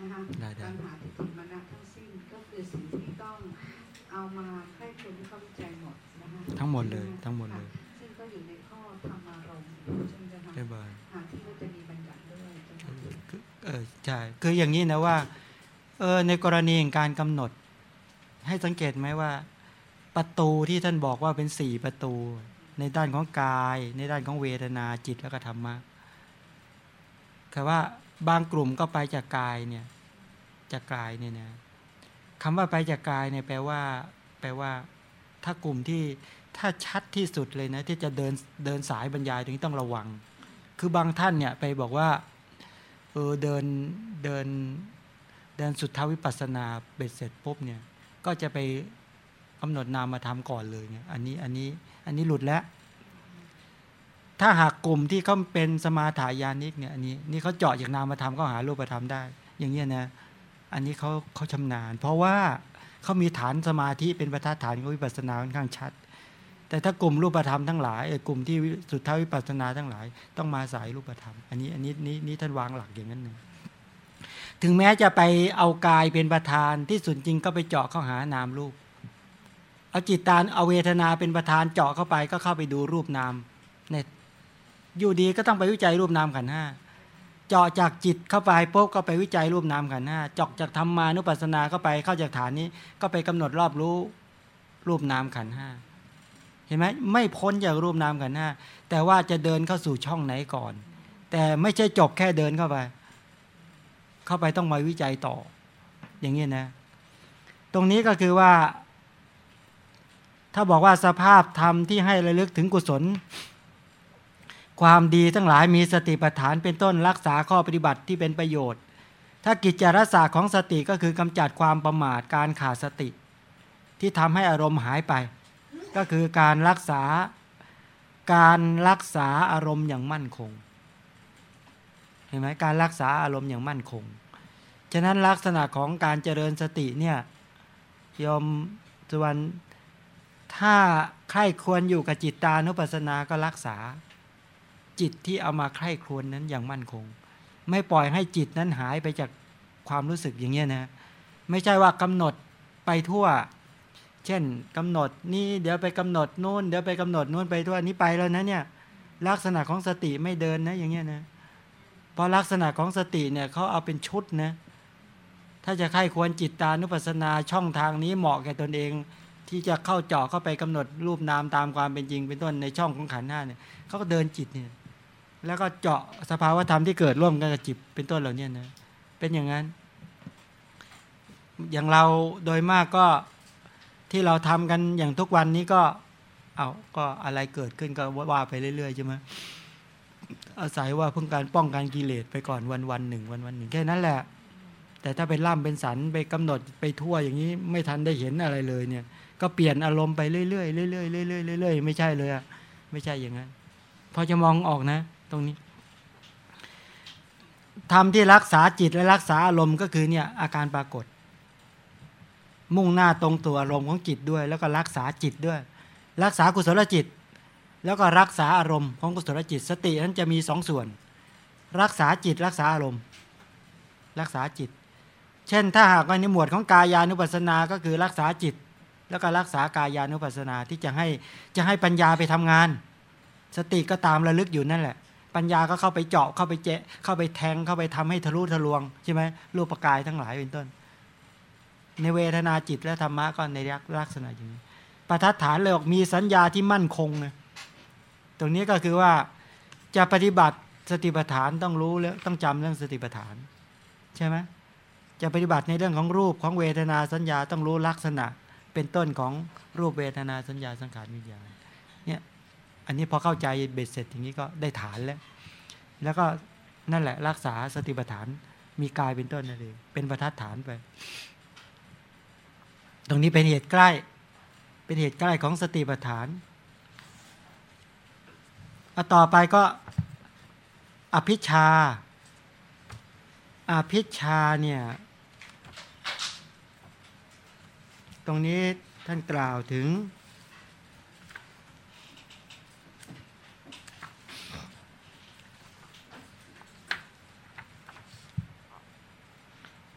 นะคะปัญหาทิฏฐิมานะทั้งสิ้นก็คือสิ่งที่ต้อง เอามาให้คุณเข้าใจหมดนะคะทั้งหมดเลยทั้งหมดเลย ซึ่งก็อยู่ในข้อธรรมารมณ์ใช่ไหมคะหาที่ว่าจะมีบัญญัติด้วยเออใช่คืออย่างนี้นะว่าเออในกรณีการกำหนด ให้สังเกตไหมว่า ประตูที่ท่านบอกว่าเป็นสี่ประตู ในด้านของกาย ในด้านของเวทนาจิตแล้วก็ธรรมะคือว่าบางกลุ่มก็ไปจากกายเนี่ยจากกายเนี่ยนะ คำว่าไปจากกายเนี่ยแปลว่า แปลว่า ถ้ากลุ่มที่ถ้าชัดที่สุดเลยนะ ที่จะเดินเดินสายบรรยายตรงนี้ต้องระวัง คือบางท่านเนี่ยไปบอกว่าเออเดินเดินเดินสุดทวิปัสสนาเบ็ดเสร็จปุ๊บเนี่ย ก็จะไปกำหนดนามมาทำก่อนเลยเนี่ยอันนี้อันนี้อันนี้หลุดแล้ว ถ้าหากกลุ่มที่เขาเป็นสมาถายานิกเนี่ยอันนี้นี่เขาเจาะจากนามธรรมเขาหารูปธรรมได้ อย่างเงี้ยนะ อันนี้เขาเขาชำนาญ เพราะว่าเขามีฐานสมาธิเป็นประธานฐานของวิปัสสนาค่อนข้างชัด แต่ถ้ากลุ่มรูปธรรมทั้งหลายกลุ่มที่สุดท้ายวิปัสสนาทั้งหลาย ต้องมาสายรูปธรรม อันนี้อันนี้นี้นี้ท่านวางหลักอย่างนั้นหนึ่งถึงแม้จะไปเอากายเป็นประธานที่สุดจริงก็ไปเจาะเข้าหานามรูป เอาจิตตาเอาเวทนาเป็นประธานเจาะเข้าไปก็เข้าไปดูรูปนามเนี่ยอยู่ดีก็ต้องไปวิจัยรูปนามขันห้า เจาะจากจิตเข้าไปปุ๊บก็ไปวิจัยรูปนามขันห้าเจาะจากธรรมานุปัสสนาเข้าไปเข้าจากฐานนี้ก็ไปกำหนดรอบรู้รูปนามขันห้าเห็นไหมไม่พ้นจากรูปนามขันห้าแต่ว่าจะเดินเข้าสู่ช่องไหนก่อน แต่ไม่ใช่จบแค่เดินเข้าไป เข้าไปต้องมาวิจัยต่อ อย่างนี้นะ ตรงนี้ก็คือว่า ถ้าบอกว่าสภาพธรรมที่ให้ระลึกถึงกุศล ความดีทั้งหลายมีสติปัฏฐานเป็นต้นรักษาข้อปฏิบัติที่เป็นประโยชน์ ถ้ากิจจารศาสตร์ของสติก็คือกำจัดความประมาทการขาดสติ ที่ทำให้อารมณ์หายไป ก็คือการรักษาการรักษาอารมณ์อย่างมั่นคงเห็นไหมการรักษาอารมณ์อย่างมั่นคง ฉะนั้นลักษณะของการเจริญสติเนี่ยยอมสุวรรณถ้าใครควรอยู่กับจิตตานุปัสสนาก็รักษา จิตที่เอามาใคร่ครวญนั้นอย่างมั่นคง ไม่ปล่อยให้จิตนั้นหายไปจากความรู้สึกอย่างเงี้ยนะ ไม่ใช่ว่ากำหนดไปทั่ว เช่นกำหนดนี่เดี๋ยวไปกำหนดนู่นเดี๋ยวไปกำหนดนู่นไปทั่วนี้ไปแล้วนะเนี่ยลักษณะของสติไม่เดินนะอย่างเงี้ยนะเพราะลักษณะของสติเนี่ยเขาเอาเป็นชุดนะถ้าจะใคร่ควรจิตตานุปัสสนาช่องทางนี้เหมาะแก่ตนเอง ที่จะเข้าเจาะเข้าไปกำหนดรูปนามตามความเป็นจริงเป็นต้นในช่องของขันธ์หน้าเนี่ยเขาก็เดินจิตเนี่ย แล้วก็เจาะสภาวธรรมที่เกิดร่วมกันกับจิตเป็นต้นเหล่านี้นะเป็นอย่างนั้น อย่างเราโดยมากก็ที่เราทำกันอย่างทุกวันนี้ก็เอาก็อะไรเกิดขึ้นก็ว่าไปเรื่อยๆใช่ไหมอาศัยว่าเพิ่งการป้องกันกิเลสไปก่อนวันวันหนึ่งวันวันหนึ่งแค่นั้นแหละ แต่ถ้าไปล่ำเป็นสันไปกำหนดไปทั่วอย่างนี้ไม่ทันได้เห็นอะไรเลยเนี่ย ก็เปลี่ยนอารมณ์ไปเรื่อยๆเรื่อยๆเรื่อยๆเรื่อยๆไม่ใช่เลยอะไม่ใช่อย่างนั้นพอจะมองออกนะ ตรงนี้ทำที่รักษาจิตและรักษาอารมณ์ก็คือเนี่ยอาการปรากฏ มุ่งหน้าตรงตัวอารมณ์ของจิตด้วย แล้วก็รักษาจิตด้วย รักษากุศลจิต แล้วก็รักษาอารมณ์ของกุศลจิต สตินั้นจะมีสองส่วน รักษาจิตรักษาอารมณ์ รักษาจิต เช่น ถ้าหากว่าในหมวดของกายานุปัสสนา ก็คือรักษาจิต แล้วก็รักษากายานุปัสสนาที่จะให้จะให้ปัญญาไปทำงาน สติก็ตามระลึกอยู่นั่นแหละ ปัญญาก็เข้าไปเจาะเข้าไปเจะเข้าไปแทงเข้าไปทำให้ทะลุทะลวงใช่ไหมรูปกายทั้งหลายเป็นต้น ในเวทนาจิตและธรรมะก็ในลักษณะอย่างนี้ประทัดฐานเลยบอกมีสัญญาที่มั่นคงนะตรงนี้ก็คือว่าจะปฏิบัติสติปัฏฐานต้องรู้แล้วต้องจำเรื่องสติปัฏฐาน ใช่ไหมจะปฏิบัติในเรื่องของรูปของเวทนาสัญญาต้องรู้ลักษณะเป็นต้นของรูปเวทนาสัญญาสังขารวิญญาณ อันนี้พอเข้าใจเบ็ดเสร็จอย่างนี้ก็ได้ฐานแล้ว แล้วก็นั่นแหละรักษาสติปัฏฐานมีกายเป็นต้นนั่นเองเป็นประทัดฐานไป ตรงนี้เป็นเหตุใกล้ เป็นเหตุใกล้ของสติปัฏฐานอต่อไปก็อภิชาอภิชาเนี่ย ตรงนี้ท่านกล่าวถึง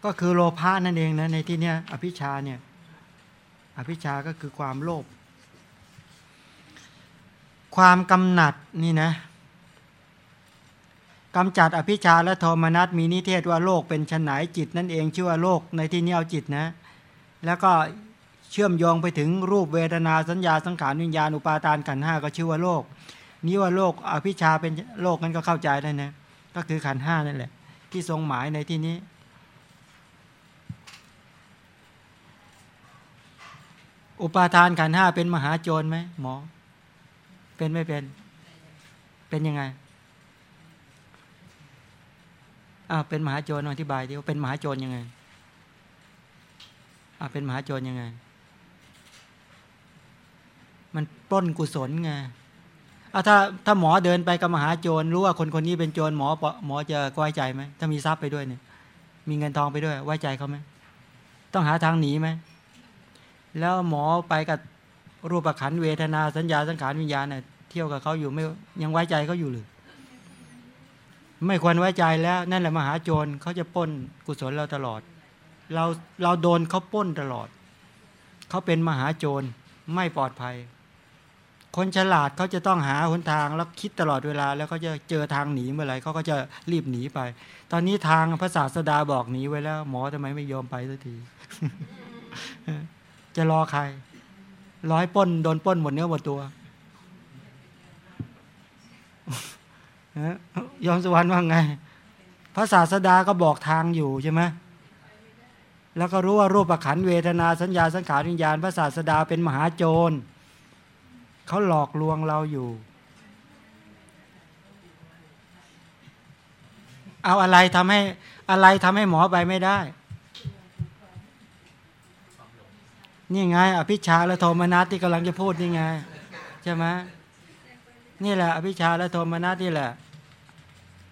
ก็คือโลภะนั่นเองนะในที่เนี้ยอภิชาเนี่ยอภิชาก็คือความโลภความกำหนัดนี่นะกำจัดอภิชาและโทมนัสมีนิเทศว่าโลกเป็นชนไหนจิตนั่นเองชื่อว่าโลกในที่นี้เอาจิตนะ แล้วก็เชื่อมโยงไปถึงรูปเวทนาสัญญาสังขารวิญญาณอุปาทานขันห้าก็ชื่อว่าโลกนี้ว่าโลกอภิชาเป็นโลกนั้นก็เข้าใจได้นะก็คือขันห้านั่นแหละ ที่ทรงหมายในที่นี้ อุปาทานขันห้าเป็นมหาโจรไหมหมอ เป็นไม่เป็น เป็นยังไงอ่าวเป็นมหาโจรอธิบายดิว่าเป็นมหาโจรยังไงอ่าวเป็นมหาโจรยังไง มันปล้นกุศลไงอ่าวถ้าถ้าหมอเดินไปกับมหาโจรรู้ว่าคนคนนี้เป็นโจรหมอหมอจะไว้ใจไหมถ้ามีทรัพย์ไปด้วยเนี่ย มีเงินทองไปด้วยไว้ใจเขาไหมต้องหาทางหนีไหม แล้วหมอไปกับรูปขันเวทนาสัญญาสังขารวิญญาณเนี่ยเที่ยวกับเขาอยู่ไม่ยังไว้ใจเขาอยู่หรือไม่ควรไว้ใจแล้วนั่นแหละมหาโจรเขาจะป้นกุศลเราตลอด เราเราโดนเขาป้นตลอด เขาเป็นมหาโจรไม่ปลอดภัย คนฉลาดเขาจะต้องหาหนทางแล้วคิดตลอดเวลา แล้วเขาจะเจอทางหนีเมื่อไหร่เขาก็จะรีบหนีไป ตอนนี้ทางพระศาสดาบอกหนีไว้แล้ว หมอทำไมไม่ยอมไปสักที จะรอใคร ร้อยป้นโดนป้นหมดเนื้อหมดตัวยอมสุวรรณว่าไง พระศาสดาก็บอกทางอยู่ใช่ไหมแล้วก็รู้ว่ารูปขันเวทนาสัญญาสังขารวิญญาณพระศาสดาเป็นมหาโจรเขาหลอกลวงเราอยู่ เอาอะไรทำให้อะไรทำให้หมอไปไม่ได้ นี่ไงอภิชาและโทมนัสที่กำลังจะพูดนี่ไงใช่ไหมนี่แหละ อภิชาและโทมนัสนี่แหละ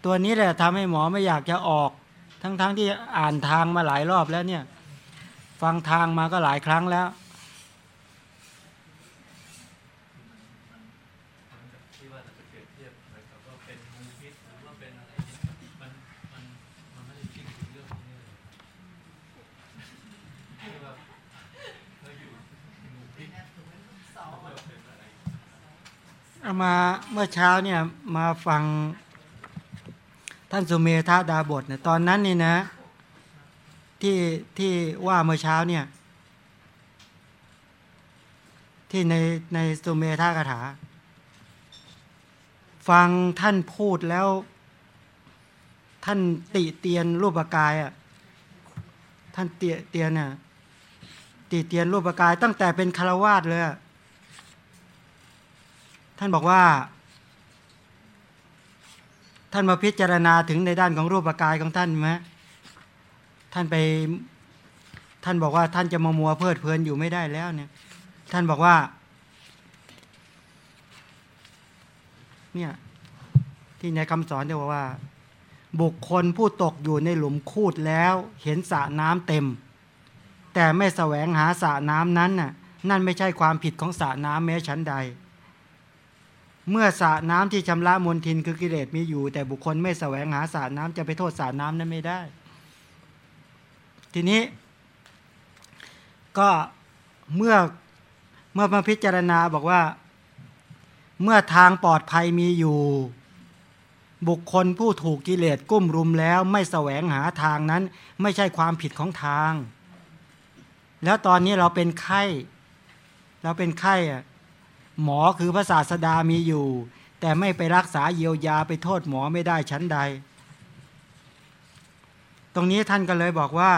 ตัวนี้แหละทำให้หมอไม่อยากจะออก ทั้งๆทที่อ่านทางมาหลายรอบแล้วเนี่ย ฟังทางมาก็หลายครั้งแล้ว ที่ว่าจะเปรียบเทียบเหมือนกับว่าเป็นงูพิษหรือว่าเป็นอะไรเนี่ยมันมันมันไม่ได้คิดถึงเรื่องพวกนี้เลยที่ว่าเคยอยู่งูพิษเขาเปิดเป็นอะไร เอามาเมื่อเช้าเนี่ยมาฟังท่านสุเมธาดาบทเนี่ยตอนนั้นนี่นะ ที่ที่ว่าเมื่อเช้าเนี่ย ที่ในในสุเมธาคาถา ฟังท่านพูดแล้ว ท่านติเตียนรูปกายอะท่านเตียเตียนน่ะติเตียนรูปกายตั้งแต่เป็นคารวาสเลยอะ ท่านบอกว่า ท่านมาพิจารณาถึงในด้านของรูปกายของท่านไหมท่านไปท่านบอกว่าท่านจะมามัวเพลิดเพลินอยู่ไม่ได้แล้วเนี่ย ท่านบอกว่า เนี่ยที่ในคำสอนจะบอกว่า บุคคลผู้ตกอยู่ในหลุมคูดแล้วเห็นสระน้ำเต็ม แต่ไม่แสวงหาสระน้ำนั้นน่ะนั่นไม่ใช่ความผิดของสระน้ำแม้ชั้นใด เมื่อสระน้ำที่ชำระมลทินคือกิเลสมีอยู่ แต่บุคคลไม่แสวงหาสระน้ำจะไปโทษสระน้ำนั้นไม่ได้ ทีนี้ ก็เมื่อเมื่อมาพิจารณาบอกว่า เมื่อทางปลอดภัยมีอยู่ บุคคลผู้ถูกกิเลสกุ้มรุมแล้ว ไม่แสวงหาทางนั้น ไม่ใช่ความผิดของทาง แล้วตอนนี้เราเป็นไข้ เราเป็นไข้อะ หมอคือพระศาสดามีอยู่ แต่ไม่ไปรักษาเยียวยาไปโทษหมอไม่ได้ชั้นใด ตรงนี้ท่านก็เลยบอกว่า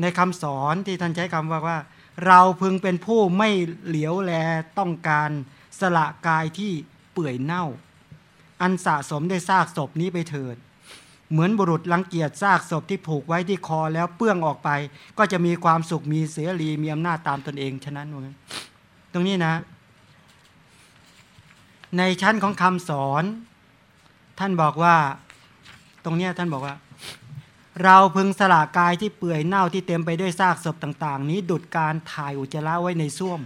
ในคำสอนที่ท่านใช้คำว่าว่า เราพึงเป็นผู้ไม่เหลียวแลต้องการสละกายที่เปื่อยเน่า อันสะสมได้ซากศพนี้ไปเถิดเหมือนบุรุษรังเกียจซากศพที่ผูกไว้ที่คอแล้วเปื้องออกไป ก็จะมีความสุขมีเสรีมีอำนาจตามตนเองฉะนั้นว่างั้นต รงนี้นะ ในชั้นของคำสอน ท่านบอกว่า ตรงเนี้ยท่านบอกว่า เราพึงสละกายที่เปื่อยเน่าที่เต็มไปด้วยซากศพต่าง ๆ นี้ดุดการถ่ายอุจจาระไว้ในส้วม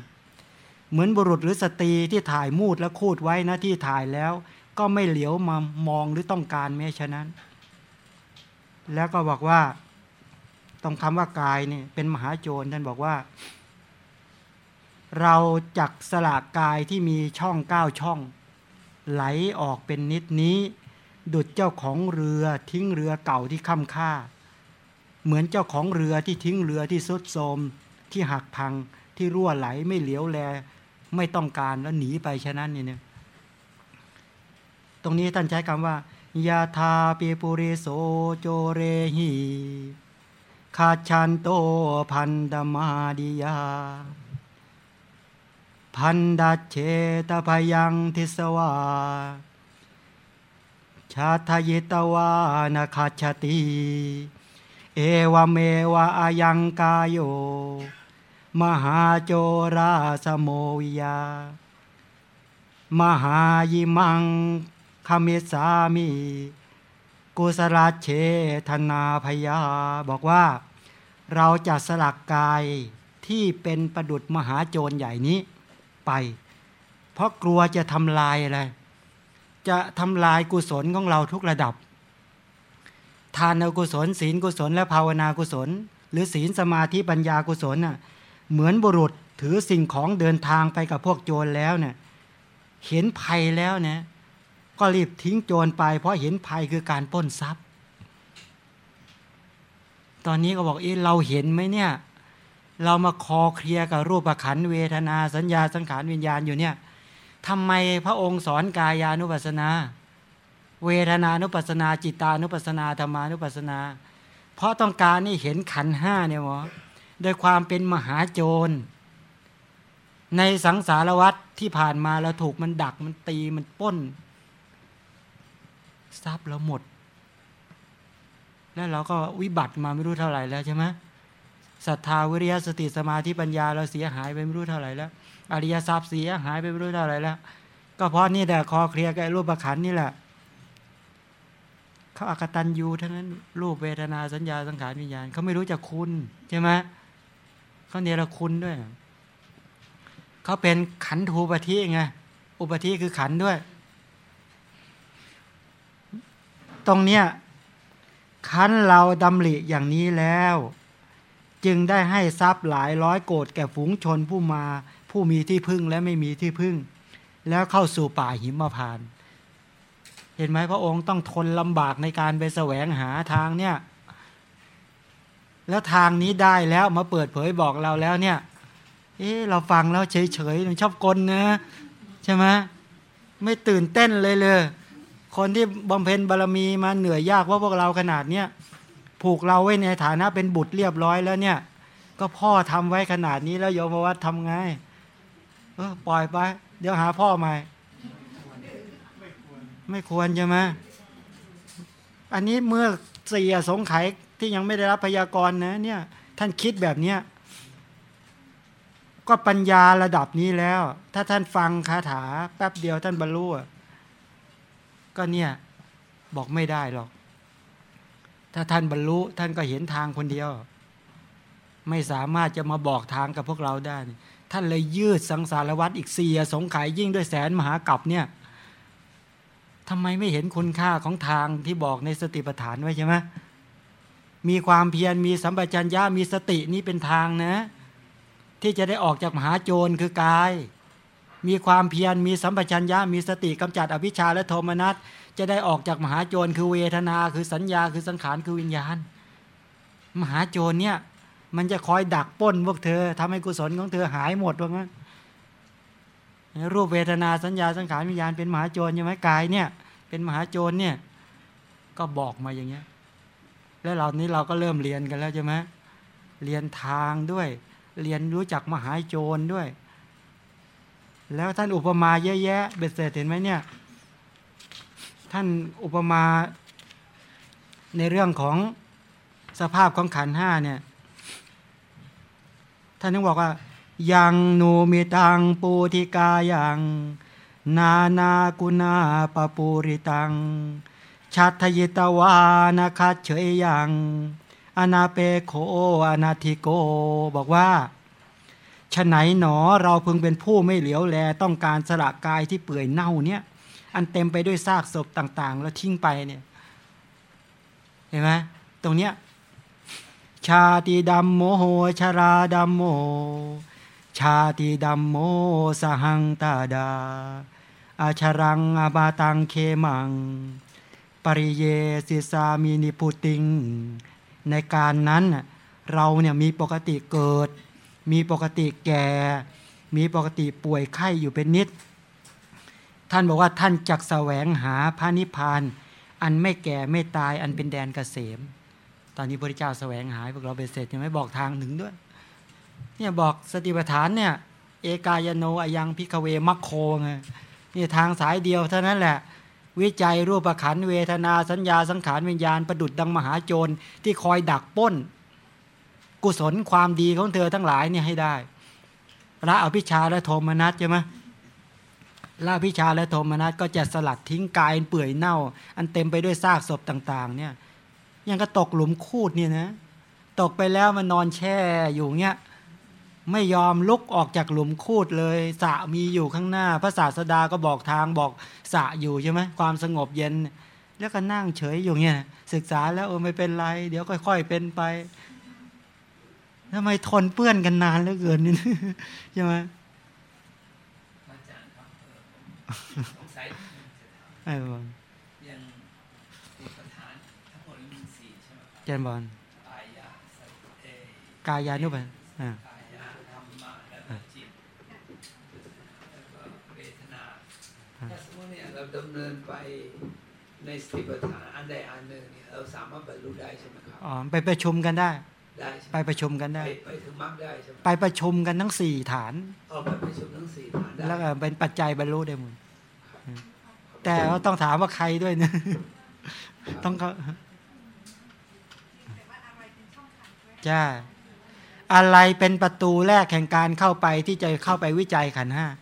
เหมือนบุรุษหรือสตรีที่ถ่ายมูดและคูดไว้นะที่ถ่ายแล้ว ก็ไม่เหลียวมามองหรือต้องการแม้ฉะนั้น แล้วก็บอกว่าตรงคำว่ากายนี่เป็นมหาโจรท่านบอกว่า เราจักสละกายที่มีช่องเก้าช่อง ไหลออกเป็นนิดนี้ ดุดเจ้าของเรือทิ้งเรือเก่าที่ค่ำค่า เหมือนเจ้าของเรือที่ทิ้งเรือที่สุดโทมที่หักพังที่รั่วไหลไม่เหลียวแล ไม่ต้องการแล้วหนีไปฉะนั้นนี่เนี่ยตรงนี้ท่านใช้คำว่ายาทาเปปุเรโสโจเรหีคาชันโตพันดมาดิยา พันดัเชตพยังทิสวา ชาทยิตวานาคาชติ เอวเมวะอายังกายโย มหาโจราสโมวิยา มหายิมังคามิสามี กุสลเชธนาพยา บอกว่าเราจะสลักกายที่เป็นประดุษมหาโจรใหญ่นี้ ไป เพราะกลัวจะทำลายอะไรจะทำลายกุศลของเราทุกระดับ ทานกุศล ศีลกุศล และภาวนากุศล หรือศีลสมาธิปัญญากุศลน่ะเหมือนบุรุษถือสิ่งของเดินทางไปกับพวกโจรแล้วเนี่ยเห็นภัยแล้วเนี่ยก็รีบทิ้งโจรไป เพราะเห็นภัยคือการป้นทรัพย์ ตอนนี้ก็บอกเอ๊ะเราเห็นไหมเนี่ย เรามาคอเคลียกับรูปขันเวทนา สัญญาสังขารวิญญาณอยู่เนี่ยทำไมพระองค์สอนกายานุปัสนา เวทนานุปัสนา จิตานุปัสนาธรรมานุปัสนา เพราะต้องการนี่เห็นขันห้าเนี่ยหมอโดยความเป็นมหาโจร ในสังสารวัตรที่ผ่านมาเราถูกมันดักมันตีมันป้น ทรัพย์เราหมด แล้วเราก็วิบัติมาไม่รู้เท่าไหร่แล้วใช่ไหม ศรัทธาวิริยะสติสมาธิปัญญาเราเสียหายไปไม่รู้เท่าไหร่แล้วอริยทรัพย์เสียหายไปไม่รู้เท่าไหร่แล้ว ก็เพราะนี่แหละคอเคลียร์กับรูปประขันนี่แหละเขาอากตันยูทั้งนั้นรูปเวทนาสัญญาสังขารวิญญาณเขาไม่รู้จักคุณใช่ไหมเขาเนรคุณด้วยเขาเป็นขันธูปธิไงอุปธิคือขันด้วย ตรงเนี้ยขันเราดำริอย่างนี้แล้ว จึงได้ให้ทรัพย์หลายร้อยโกดแก่ฝูงชนผู้มาผู้มีที่พึ่งและไม่มีที่พึ่ง แล้วเข้าสู่ป่าหิมพาน เห็นไหมพระองค์ต้องทนลำบากในการไปแสวงหาทางเนี่ย แล้วทางนี้ได้แล้วมาเปิดเผยบอกเราแล้วเนี่ย เอ๊เราฟังแล้วเฉยเฉยๆชอบกลนะใช่ไหมไม่ตื่นเต้นเลยเลย คนที่บำเพ็ญบารมีมาเหนื่อยยากว่าพวกเราขนาดเนี้ย ผูกเราไว้ในฐานะเป็นบุตรเรียบร้อยแล้วเนี่ย ก็พ่อทำไว้ขนาดนี้แล้วโยมวัดทำไงเออปล่อยไป เดี๋ยวหาพ่อใหม่ ไม่ควรใช่ไหมอันนี้เมื่อเสียสงไขยที่ยังไม่ได้รับพยากรณ์นะเนี่ย ท่านคิดแบบเนี้ยก็ปัญญาระดับนี้แล้ว ถ้าท่านฟังคาถาแป๊บเดียวท่านบรรลุก็เนี่ย บอกไม่ได้หรอก ถ้าท่านบรรลุท่านก็เห็นทางคนเดียว ไม่สามารถจะมาบอกทางกับพวกเราได้ ท่านเลยยืดสังสารวัตรอีกเสียสงไขยยิ่งด้วยแสนมหากรัปเนี่ยทำไมไม่เห็นคุณค่าของทางที่บอกในสติปัฏฐานไว้ใช่ไหมมีความเพียรมีสัมปชัญญะมีสตินี่เป็นทางนะ ที่จะได้ออกจากมหาโจรคือกาย มีความเพียรมีสัมปชัญญะมีสติกำจัดอภิชาและโทมนัส จะได้ออกจากมหาโจรคือเวทนาคือสัญญาคือสังขารคือวิญญาณ มหาโจรเนี่ย มันจะคอยดักป้นพวกเธอทำให้กุศลของเธอหายหมดว่างั้นรูปเวทนาสัญญาสังขารวิญญาณเป็นมหาโจรใช่ไหมกายเนี่ย เป็นมหาโจรเนี่ย ก็บอกมาอย่างเงี้ย แล้วเรานี้เราก็เริ่มเรียนกันแล้วใช่ไหมเรียนทางด้วย เรียนรู้จักมหาโจรด้วย แล้วท่านอุปมาเยอะแยะเบ็ดเสร็จเห็นไหมเนี่ย ท่านอุปมาในเรื่องของสภาพของขันห้าเนี่ย ท่านต้องบอกว่ายังนูมิตังปูติกายังนานากุณาปปูริตัง ชัตยิตวานาคาเฉยยังอนาเปโคอนาทิโก บอกว่าฉไหนหนอเราพึงเป็นผู้ไม่เหลียวแลต้องการสละกายที่เปื่อยเน่าเนี่ย อันเต็มไปด้วยซากศพต่าง ๆ แล้วทิ้งไปเนี่ยเห็นไหมตรงเนี้ยชาติดัมโมโหชาราดัมโมชาติดัมโมสหังตาดา อาชรังอาบาตังเคมัง ปริเยสิสามีนิพุติง ในการนั้นเราเนี่ยมีปกติเกิด มีปกติแก่ มีปกติป่วยไข้อยู่เป็นนิด ท่านบอกว่าท่านจักแสวงหาพระนิพพาน อันไม่แก่ไม่ตายอันเป็นแดนเกษม ตอนนี้พระเจ้าแสวงหาพวกเราเบ็ดเสร็จยังไม่บอกทางถึงด้วย เนี่ยบอกสติปัฏฐานเนี่ย เอกายโนอายังพิกเวมัคโคไงนี่ทางสายเดียวเท่านั้นแหละ วิจัยรูปขันเวทนาสัญญาสังขารวิญญาณประดุดดังมหาโจรที่คอยดักป้น กุศลความดีของเธอทั้งหลายเนี่ยให้ได้ละอภิชาและโทมนัสใช่ไหม ละอภิชาและโทมนัสก็จะสลัดทิ้งกายเปื่อยเน่า อันเต็มไปด้วยซากศพต่าง ๆ เนี่ยยังก็ตกหลุมคูดเนี่ยนะ ตกไปแล้วมันนอนแช่อยู่เงี้ยไม่ยอมลุกออกจากหลุมคูดเลยสระมีอยู่ข้างหน้า พระศาสดาก็บอกทางบอกสระอยู่ใช่ไหมความสงบเย็น แล้วก็นั่งเฉยอยู่เงี้ยศึกษาแล้วเออไม่เป็นไร เดี๋ยวค่อย ๆ เป็นไปทำไมทนเปื้อนกันนานเหลือเกินนี่ใช่ไหม ไอ้บอลยังติประธานทั้งหมดมีสี่ใช่ไหมครับเจนบอลกายะสัตเอกายานุปัสอ่ากายะธรรมะแล้วก็จิตแล้วก็เวทนาถ้าสมมติเนี่ยเราดำเนินไปในสติปัฏฐานอันใดอันหนึ่งเนี่ยเราสามารถบรรลุได้ใช่ไหมครับอ๋อไปประชุมกันได้ได้ใช่ไหไปมประชุมกันไปได้ ไปถึงมรรคได้ใช่ไหมไปประชุมกันทั้งสี่ฐานเอาไปประชุมทั้งสี่ฐานได้แล้วก็เป็นปัจจัยบรรลุได้หมด แต่ว่าต้องถามว่าใครด้วยนะต้องเขาแต่ว่าอะไรเป็นช่องทางแรกใช่อะไรเป็นประตูแรกแห่งการเข้าไปที่จะเข้าไปวิจัยขันธ์ห้าอ